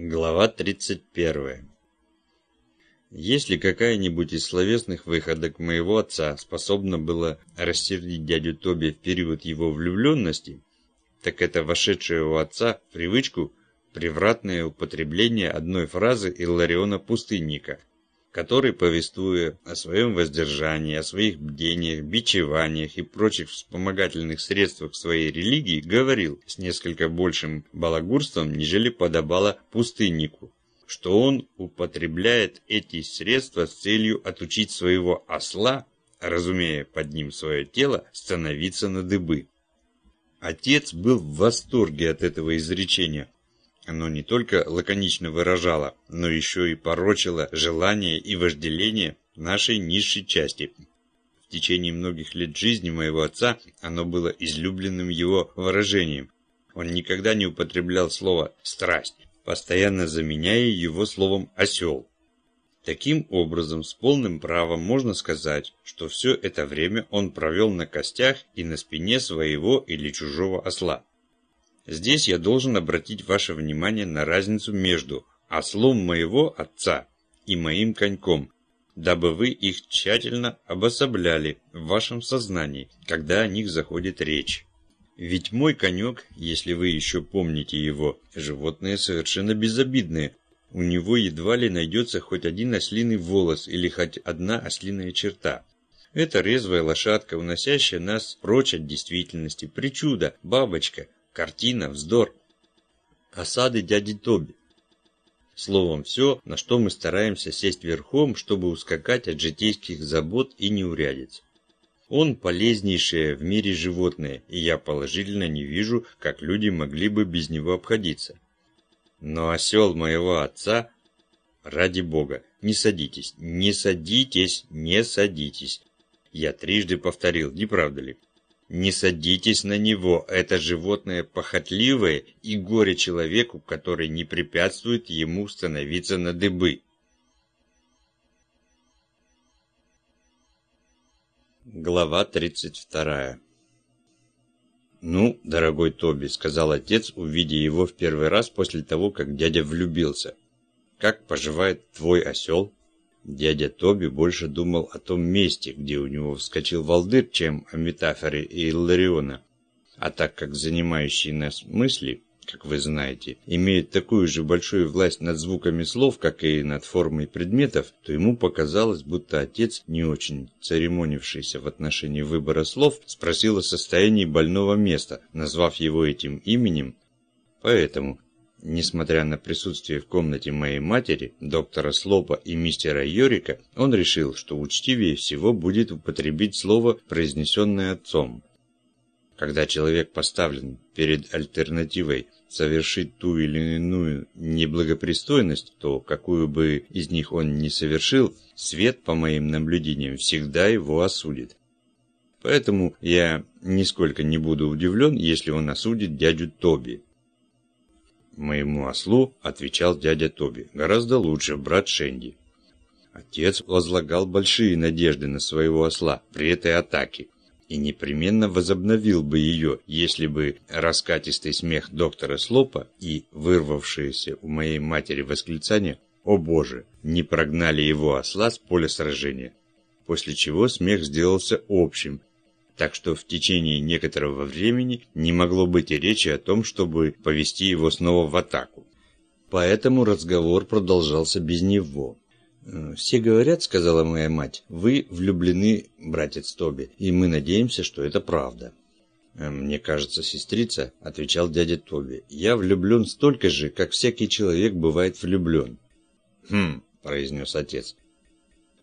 Глава 31. Если какая-нибудь из словесных выходок моего отца способна была рассердить дядю Тоби в период его влюбленности, так это вошедшее у отца в привычку превратное употребление одной фразы Иллариона Пустынника, который, повествуя о своем воздержании, о своих бдениях, бичеваниях и прочих вспомогательных средствах своей религии, говорил с несколько большим балагурством, нежели подобало пустыннику, что он употребляет эти средства с целью отучить своего осла, разумея под ним свое тело, становиться на дыбы. Отец был в восторге от этого изречения, оно не только лаконично выражало, но еще и порочило желание и вожделение нашей низшей части. В течение многих лет жизни моего отца оно было излюбленным его выражением. Он никогда не употреблял слово «страсть», постоянно заменяя его словом «осел». Таким образом, с полным правом можно сказать, что все это время он провел на костях и на спине своего или чужого осла. Здесь я должен обратить ваше внимание на разницу между ослом моего отца и моим коньком, дабы вы их тщательно обособляли в вашем сознании, когда о них заходит речь. Ведь мой конек, если вы еще помните его, животное совершенно безобидное. У него едва ли найдется хоть один ослиный волос или хоть одна ослиная черта. Это резвая лошадка, уносящая нас прочь от действительности, причуда, бабочка – Картина, вздор. Осады дяди Тоби. Словом, все, на что мы стараемся сесть верхом, чтобы ускакать от житейских забот и неурядиц. Он полезнейшее в мире животное, и я положительно не вижу, как люди могли бы без него обходиться. Но осел моего отца... Ради бога, не садитесь, не садитесь, не садитесь. Я трижды повторил, не правда ли? Не садитесь на него, это животное похотливое и горе человеку, который не препятствует ему становиться на дыбы. Глава 32 «Ну, дорогой Тоби», — сказал отец, увидя его в первый раз после того, как дядя влюбился. «Как поживает твой осел?» Дядя Тоби больше думал о том месте, где у него вскочил волдырь, чем о метафоре Иллариона. А так как занимающие нас мысли, как вы знаете, имеют такую же большую власть над звуками слов, как и над формой предметов, то ему показалось, будто отец, не очень церемонившийся в отношении выбора слов, спросил о состоянии больного места, назвав его этим именем. Поэтому Несмотря на присутствие в комнате моей матери, доктора Слопа и мистера Йорика, он решил, что учтивее всего будет употребить слово, произнесенное отцом. Когда человек поставлен перед альтернативой совершить ту или иную неблагопристойность, то какую бы из них он ни совершил, свет, по моим наблюдениям, всегда его осудит. Поэтому я нисколько не буду удивлен, если он осудит дядю Тоби. Моему ослу отвечал дядя Тоби. Гораздо лучше, брат Шенди. Отец возлагал большие надежды на своего осла при этой атаке и непременно возобновил бы ее, если бы раскатистый смех доктора Слопа и вырвавшееся у моей матери восклицание «О боже!» не прогнали его осла с поля сражения. После чего смех сделался общим, так что в течение некоторого времени не могло быть и речи о том, чтобы повести его снова в атаку. Поэтому разговор продолжался без него. «Э, «Все говорят, — сказала моя мать, — вы влюблены, братец Тоби, и мы надеемся, что это правда». «Э, «Мне кажется, сестрица, — отвечал дядя Тоби, — я влюблен столько же, как всякий человек бывает влюблен». «Хм, — произнес отец.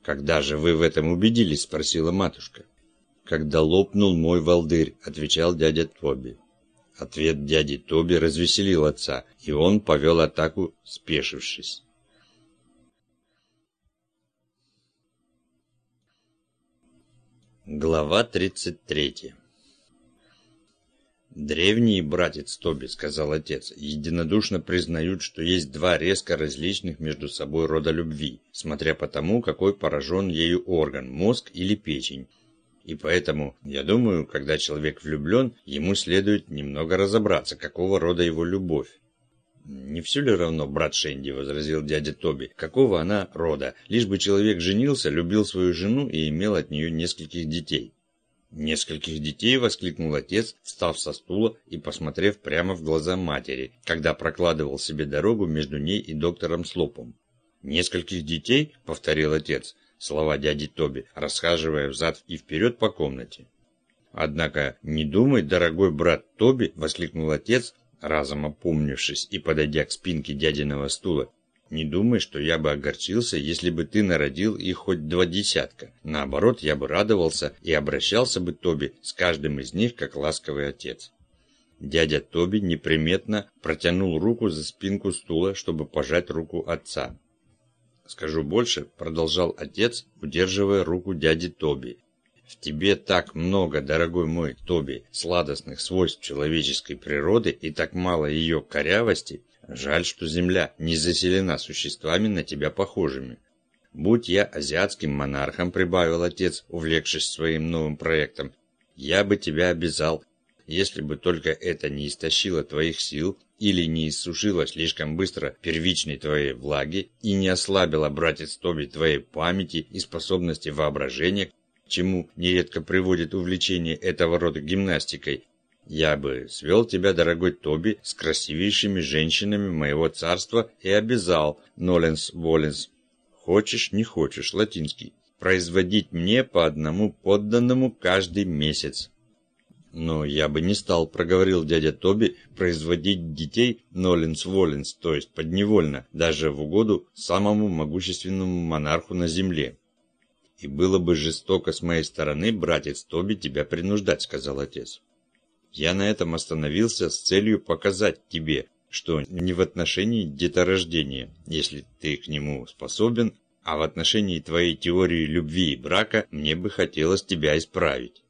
«Когда же вы в этом убедились?» — спросила матушка когда лопнул мой волдырь», — отвечал дядя Тоби. Ответ дяди Тоби развеселил отца, и он повел атаку, спешившись. Глава 33 «Древние, братец Тоби, — сказал отец, — единодушно признают, что есть два резко различных между собой рода любви, смотря по тому, какой поражен ею орган, мозг или печень. И поэтому, я думаю, когда человек влюблен, ему следует немного разобраться, какого рода его любовь. «Не все ли равно, брат Шенди?» – возразил дядя Тоби. «Какого она рода? Лишь бы человек женился, любил свою жену и имел от нее нескольких детей». «Нескольких детей?» – воскликнул отец, встав со стула и посмотрев прямо в глаза матери, когда прокладывал себе дорогу между ней и доктором Слопом. «Нескольких детей?» – повторил отец, слова дяди Тоби, расхаживая взад и вперед по комнате. «Однако не думай, дорогой брат Тоби!» – воскликнул отец, разом опомнившись и подойдя к спинке дядиного стула, «не думай, что я бы огорчился, если бы ты народил их хоть два десятка. Наоборот, я бы радовался и обращался бы Тоби с каждым из них, как ласковый отец». Дядя Тоби неприметно протянул руку за спинку стула, чтобы пожать руку отца. «Скажу больше», — продолжал отец, удерживая руку дяди Тоби. В тебе так много, дорогой мой Тоби, сладостных свойств человеческой природы и так мало ее корявости. Жаль, что Земля не заселена существами на тебя похожими. Будь я азиатским монархом, прибавил отец, увлекшись своим новым проектом, я бы тебя обязал, если бы только это не истощило твоих сил или не иссушило слишком быстро первичной твоей влаги и не ослабило, братец Тоби, твоей памяти и способности воображения чему нередко приводит увлечение этого рода гимнастикой, я бы свел тебя, дорогой Тоби, с красивейшими женщинами моего царства и обязал, Ноленс Воленс, хочешь, не хочешь, латинский, производить мне по одному подданному каждый месяц. Но я бы не стал, проговорил дядя Тоби, производить детей Ноленс Воленс, то есть подневольно, даже в угоду самому могущественному монарху на земле. «И было бы жестоко с моей стороны, братец Тоби, тебя принуждать», — сказал отец. «Я на этом остановился с целью показать тебе, что не в отношении деторождения, если ты к нему способен, а в отношении твоей теории любви и брака мне бы хотелось тебя исправить».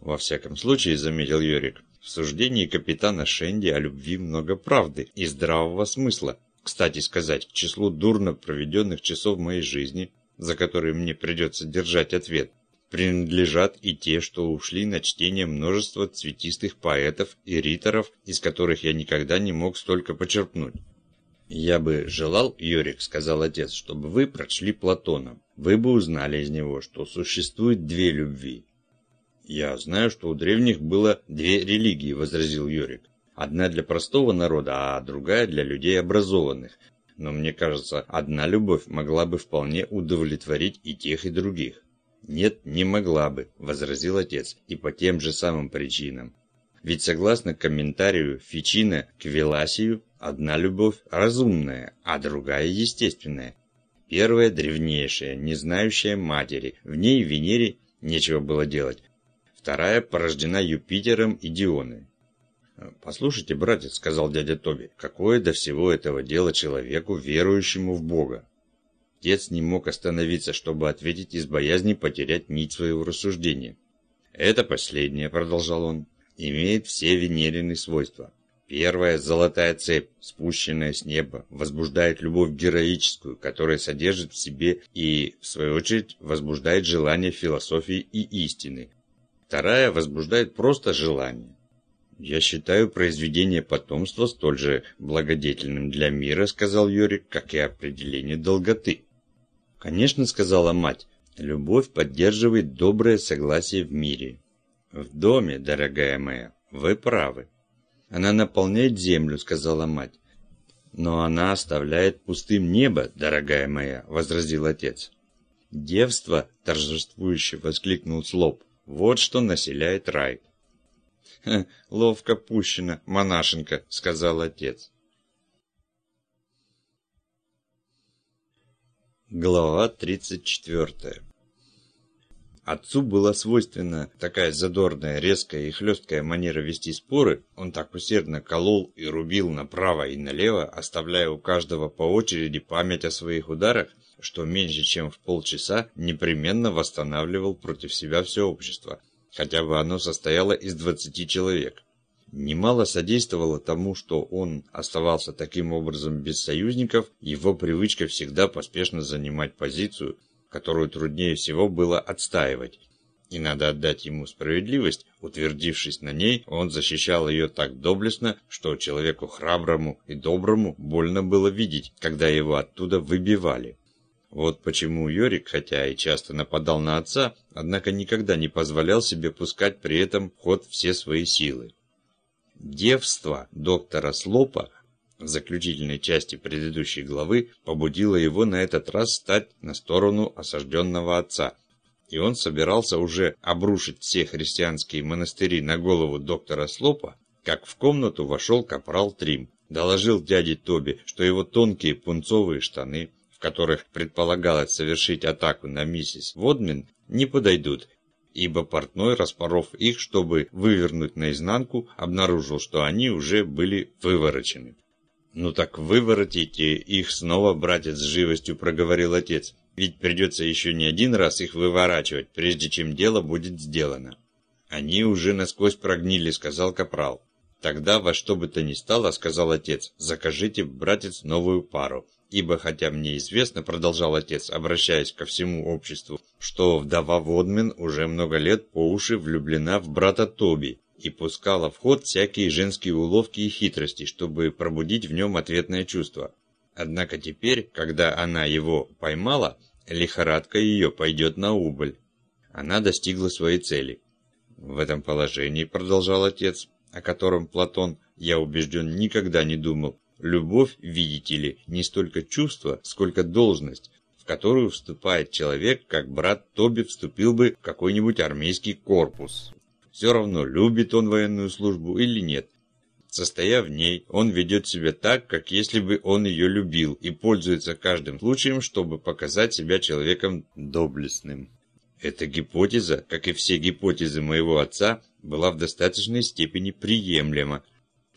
«Во всяком случае», — заметил Йорик, — «в суждении капитана Шенди о любви много правды и здравого смысла. Кстати сказать, к числу дурно проведенных часов моей жизни за которые мне придется держать ответ, принадлежат и те, что ушли на чтение множества цветистых поэтов и риторов, из которых я никогда не мог столько почерпнуть. «Я бы желал, Йорик, — сказал отец, — чтобы вы прочли Платона. Вы бы узнали из него, что существует две любви». «Я знаю, что у древних было две религии», — возразил Йорик. «Одна для простого народа, а другая для людей образованных, но мне кажется, одна любовь могла бы вполне удовлетворить и тех, и других. «Нет, не могла бы», – возразил отец, – «и по тем же самым причинам. Ведь согласно комментарию Фичина к Веласию, одна любовь разумная, а другая естественная. Первая древнейшая, не знающая матери, в ней Венере нечего было делать. Вторая порождена Юпитером и Дионой. «Послушайте, братец», — сказал дядя Тоби, — «какое до всего этого дела человеку, верующему в Бога?» Отец не мог остановиться, чтобы ответить из боязни потерять нить своего рассуждения. «Это последнее», — продолжал он, — «имеет все венерины свойства. Первая золотая цепь, спущенная с неба, возбуждает любовь героическую, которая содержит в себе и, в свою очередь, возбуждает желание философии и истины. Вторая возбуждает просто желание. «Я считаю произведение потомства столь же благодетельным для мира», — сказал Юрик, — «как и определение долготы». «Конечно», — сказала мать, — «любовь поддерживает доброе согласие в мире». «В доме, дорогая моя, вы правы». «Она наполняет землю», — сказала мать. «Но она оставляет пустым небо, дорогая моя», — возразил отец. «Девство», — торжествующе воскликнул Слоп, — «вот что населяет рай». ловко пущено, монашенка», — сказал отец. Глава 34 Отцу была свойственна такая задорная, резкая и хлесткая манера вести споры, он так усердно колол и рубил направо и налево, оставляя у каждого по очереди память о своих ударах, что меньше чем в полчаса непременно восстанавливал против себя все общество, хотя бы оно состояло из 20 человек. Немало содействовало тому, что он оставался таким образом без союзников, его привычка всегда поспешно занимать позицию, которую труднее всего было отстаивать. И надо отдать ему справедливость, утвердившись на ней, он защищал ее так доблестно, что человеку храброму и доброму больно было видеть, когда его оттуда выбивали. Вот почему Йорик, хотя и часто нападал на отца, однако никогда не позволял себе пускать при этом в ход все свои силы. Девство доктора Слопа в заключительной части предыдущей главы побудило его на этот раз стать на сторону осажденного отца, и он собирался уже обрушить все христианские монастыри на голову доктора Слопа, как в комнату вошел капрал Трим. Доложил дяде Тоби, что его тонкие пунцовые штаны, которых предполагалось совершить атаку на миссис Водмен, не подойдут, ибо портной, распоров их, чтобы вывернуть наизнанку, обнаружил, что они уже были выворочены. «Ну так выворотите их снова, братец, с живостью проговорил отец. Ведь придется еще не один раз их выворачивать, прежде чем дело будет сделано. Они уже насквозь прогнили, сказал капрал. Тогда во что бы то ни стало, сказал отец, закажите, братец, новую пару. Ибо хотя мне известно, продолжал отец, обращаясь ко всему обществу, что вдова Водмен уже много лет по уши влюблена в брата Тоби и пускала в ход всякие женские уловки и хитрости, чтобы пробудить в нем ответное чувство. Однако теперь, когда она его поймала, лихорадка ее пойдет на убыль. Она достигла своей цели. В этом положении, продолжал отец, о котором Платон, я убежден, никогда не думал, любовь, видите ли, не столько чувство, сколько должность, в которую вступает человек, как брат Тоби вступил бы в какой-нибудь армейский корпус. Все равно, любит он военную службу или нет. Состоя в ней, он ведет себя так, как если бы он ее любил, и пользуется каждым случаем, чтобы показать себя человеком доблестным. Эта гипотеза, как и все гипотезы моего отца, была в достаточной степени приемлема,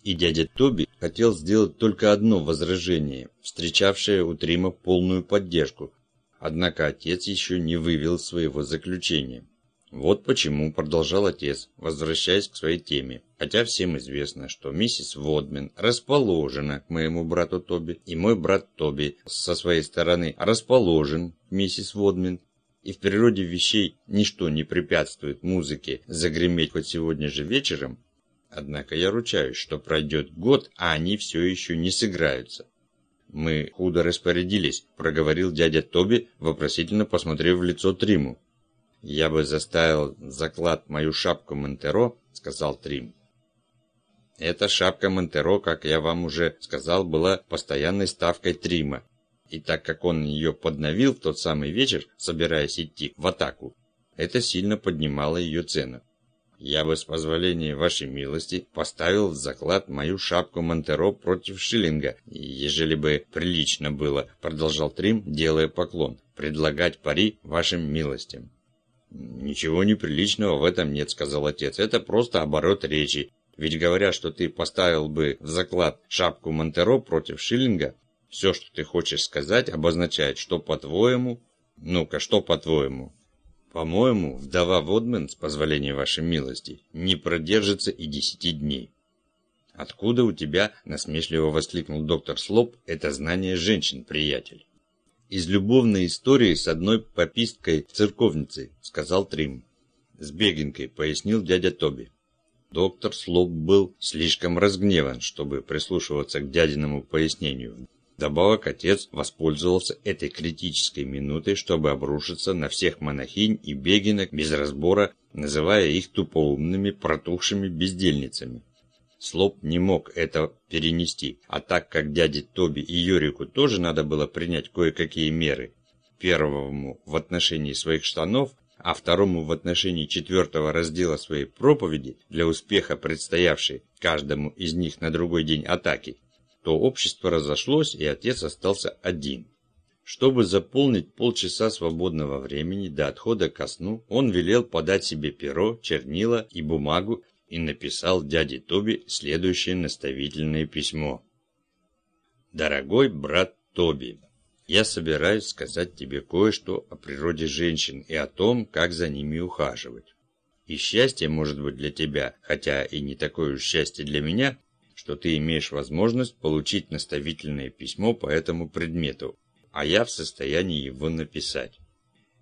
и дядя Тоби хотел сделать только одно возражение, встречавшее у Трима полную поддержку. Однако отец еще не вывел своего заключения. Вот почему, продолжал отец, возвращаясь к своей теме. Хотя всем известно, что миссис Водмен расположена к моему брату Тоби, и мой брат Тоби со своей стороны расположен к миссис Водмен, и в природе вещей ничто не препятствует музыке загреметь хоть сегодня же вечером, однако я ручаюсь, что пройдет год, а они все еще не сыграются. «Мы худо распорядились», — проговорил дядя Тоби, вопросительно посмотрев в лицо Триму. «Я бы заставил заклад мою шапку Монтеро», — сказал Трим. Эта шапка Монтеро, как я вам уже сказал, была постоянной ставкой Трима. И так как он ее подновил в тот самый вечер, собираясь идти в атаку, это сильно поднимало ее цену. Я бы, с позволения вашей милости, поставил в заклад мою шапку Монтеро против Шиллинга, ежели бы прилично было, продолжал Трим, делая поклон, предлагать пари вашим милостям. «Ничего неприличного в этом нет», — сказал отец. «Это просто оборот речи. Ведь говоря, что ты поставил бы в заклад шапку Монтеро против Шиллинга, все, что ты хочешь сказать, обозначает, что по-твоему... Ну-ка, что по-твоему?» «По-моему, вдова Водмен, с позволения вашей милости, не продержится и десяти дней». «Откуда у тебя, — насмешливо воскликнул доктор Слоп, — это знание женщин, приятель?» из любовной истории с одной пописткой-церковницей», — сказал Трим. «С бегинкой», — пояснил дядя Тоби. Доктор Слоп был слишком разгневан, чтобы прислушиваться к дядиному пояснению. Добавок отец воспользовался этой критической минутой, чтобы обрушиться на всех монахинь и бегинок без разбора, называя их тупоумными протухшими бездельницами. Слоп не мог это перенести, а так как дяде Тоби и Юрику тоже надо было принять кое-какие меры, первому в отношении своих штанов, а второму в отношении четвертого раздела своей проповеди для успеха предстоявшей каждому из них на другой день атаки, то общество разошлось и отец остался один. Чтобы заполнить полчаса свободного времени до отхода ко сну, он велел подать себе перо, чернила и бумагу и написал дяде Тоби следующее наставительное письмо. «Дорогой брат Тоби, я собираюсь сказать тебе кое-что о природе женщин и о том, как за ними ухаживать. И счастье может быть для тебя, хотя и не такое уж счастье для меня, что ты имеешь возможность получить наставительное письмо по этому предмету, а я в состоянии его написать.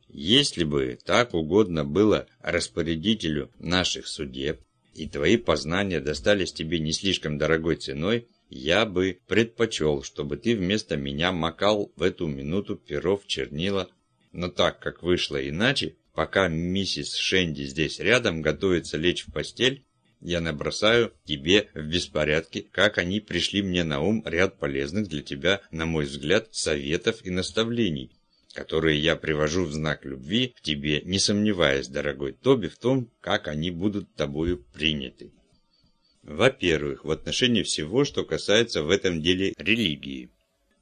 Если бы так угодно было распорядителю наших судеб, и твои познания достались тебе не слишком дорогой ценой, я бы предпочел, чтобы ты вместо меня макал в эту минуту перо в чернила. Но так как вышло иначе, пока миссис Шенди здесь рядом готовится лечь в постель, я набросаю тебе в беспорядке, как они пришли мне на ум ряд полезных для тебя, на мой взгляд, советов и наставлений, которые я привожу в знак любви к тебе, не сомневаясь, дорогой Тоби, в том, как они будут тобою приняты. Во-первых, в отношении всего, что касается в этом деле религии.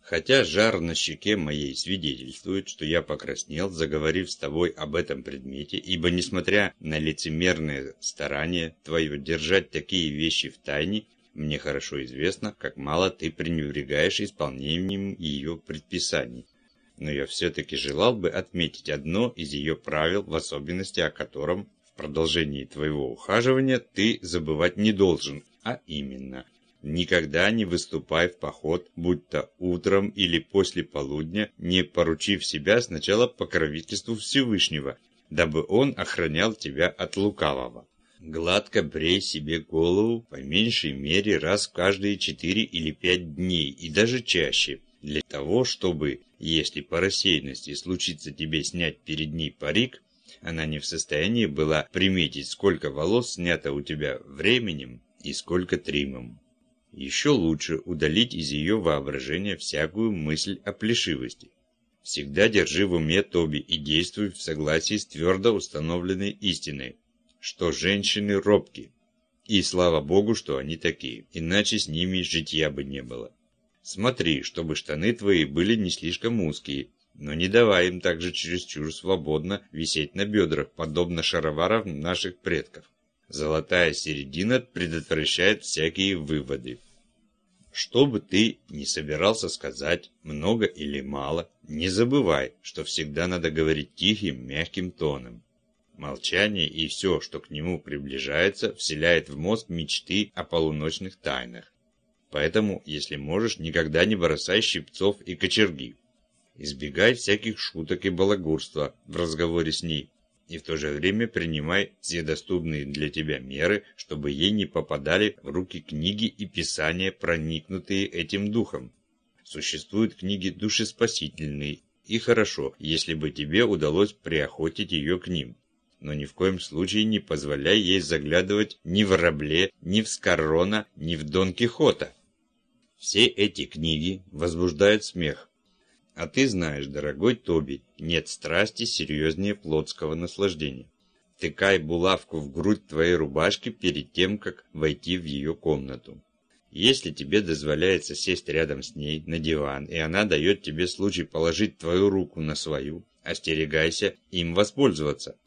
Хотя жар на щеке моей свидетельствует, что я покраснел, заговорив с тобой об этом предмете, ибо, несмотря на лицемерное старание твое держать такие вещи в тайне, мне хорошо известно, как мало ты пренебрегаешь исполнением ее предписаний. Но я все-таки желал бы отметить одно из ее правил, в особенности о котором в продолжении твоего ухаживания ты забывать не должен, а именно – Никогда не выступай в поход, будь то утром или после полудня, не поручив себя сначала покровительству Всевышнего, дабы он охранял тебя от лукавого. Гладко брей себе голову по меньшей мере раз в каждые четыре или пять дней и даже чаще, для того, чтобы, если по рассеянности случится тебе снять перед ней парик, она не в состоянии была приметить, сколько волос снято у тебя временем и сколько тримом. Еще лучше удалить из ее воображения всякую мысль о плешивости. Всегда держи в уме Тоби и действуй в согласии с твердо установленной истиной, что женщины робки. И слава Богу, что они такие, иначе с ними житья бы не было. Смотри, чтобы штаны твои были не слишком узкие, но не давай им также чересчур свободно висеть на бедрах, подобно шароварам наших предков. Золотая середина предотвращает всякие выводы. Что бы ты ни собирался сказать, много или мало, не забывай, что всегда надо говорить тихим, мягким тоном. Молчание и все, что к нему приближается, вселяет в мозг мечты о полуночных тайнах. Поэтому, если можешь, никогда не бросай щипцов и кочерги. Избегай всяких шуток и балагурства в разговоре с ней, и в то же время принимай все доступные для тебя меры, чтобы ей не попадали в руки книги и писания, проникнутые этим духом. Существуют книги душеспасительные, и хорошо, если бы тебе удалось приохотить ее к ним. Но ни в коем случае не позволяй ей заглядывать ни в Рабле, ни в Скоррона, ни в Дон Кихота. Все эти книги возбуждают смех. А ты знаешь, дорогой Тоби, нет страсти серьезнее плотского наслаждения. Тыкай булавку в грудь твоей рубашки перед тем, как войти в ее комнату. Если тебе дозволяется сесть рядом с ней на диван, и она дает тебе случай положить твою руку на свою, остерегайся им воспользоваться.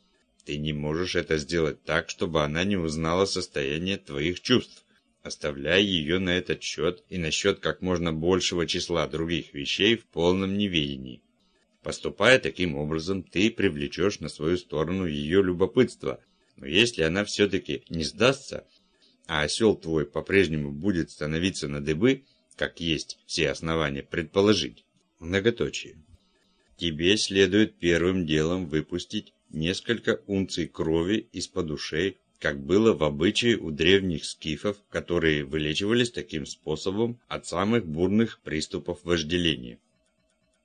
Ты не можешь это сделать так, чтобы она не узнала состояние твоих чувств оставляя ее на этот счет и насчет как можно большего числа других вещей в полном неведении. Поступая таким образом, ты привлечешь на свою сторону ее любопытство, но если она все-таки не сдастся, а осел твой по-прежнему будет становиться на дыбы, как есть все основания предположить, многоточие. Тебе следует первым делом выпустить несколько унций крови из-под ушей как было в обычае у древних скифов, которые вылечивались таким способом от самых бурных приступов вожделения.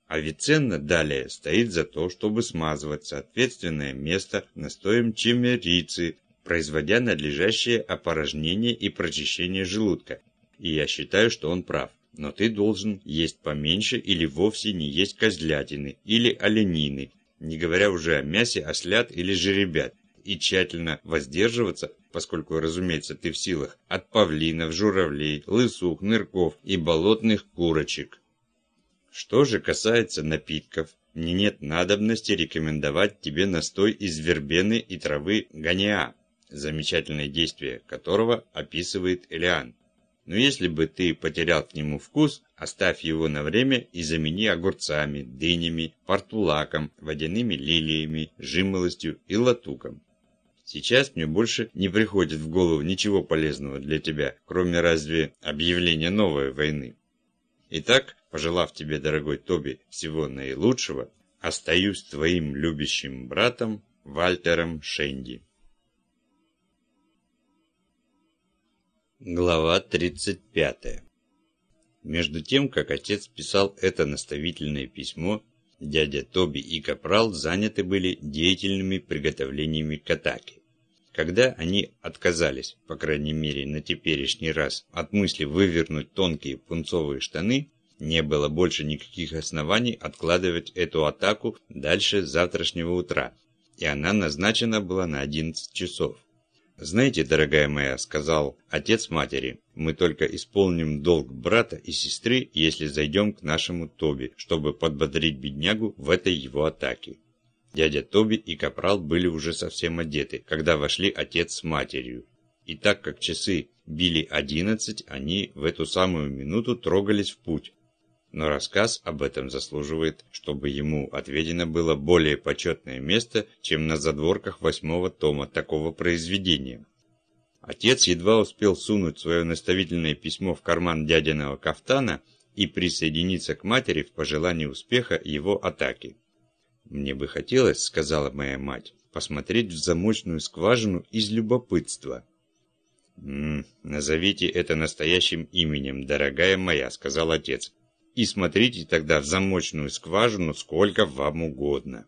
Авиценна далее стоит за то, чтобы смазывать соответственное место настоем чемерицы, производя надлежащее опорожнение и прочищение желудка. И я считаю, что он прав. Но ты должен есть поменьше или вовсе не есть козлятины или оленины, не говоря уже о мясе ослят или жеребят, и тщательно воздерживаться, поскольку, разумеется, ты в силах, от павлинов, журавлей, лысух, нырков и болотных курочек. Что же касается напитков, мне нет надобности рекомендовать тебе настой из вербены и травы ганиа, замечательное действие которого описывает Элиан. Но если бы ты потерял к нему вкус, оставь его на время и замени огурцами, дынями, портулаком, водяными лилиями, жимолостью и латуком. Сейчас мне больше не приходит в голову ничего полезного для тебя, кроме разве объявления новой войны. Итак, пожелав тебе, дорогой Тоби, всего наилучшего, Остаюсь твоим любящим братом Вальтером Шенди. Глава 35 Между тем, как отец писал это наставительное письмо, дядя Тоби и Капрал заняты были деятельными приготовлениями к атаке. Когда они отказались, по крайней мере на теперешний раз, от мысли вывернуть тонкие пунцовые штаны, не было больше никаких оснований откладывать эту атаку дальше завтрашнего утра, и она назначена была на 11 часов. «Знаете, дорогая моя», — сказал отец матери, — «мы только исполним долг брата и сестры, если зайдем к нашему Тоби, чтобы подбодрить беднягу в этой его атаке». Дядя Тоби и Капрал были уже совсем одеты, когда вошли отец с матерью. И так как часы били одиннадцать, они в эту самую минуту трогались в путь, но рассказ об этом заслуживает, чтобы ему отведено было более почетное место, чем на задворках восьмого тома такого произведения. Отец едва успел сунуть свое наставительное письмо в карман дядиного кафтана и присоединиться к матери в пожелании успеха его атаки. «Мне бы хотелось, — сказала моя мать, — посмотреть в замочную скважину из любопытства». «М «Назовите это настоящим именем, дорогая моя», — сказал отец и смотрите тогда в замочную скважину сколько вам угодно.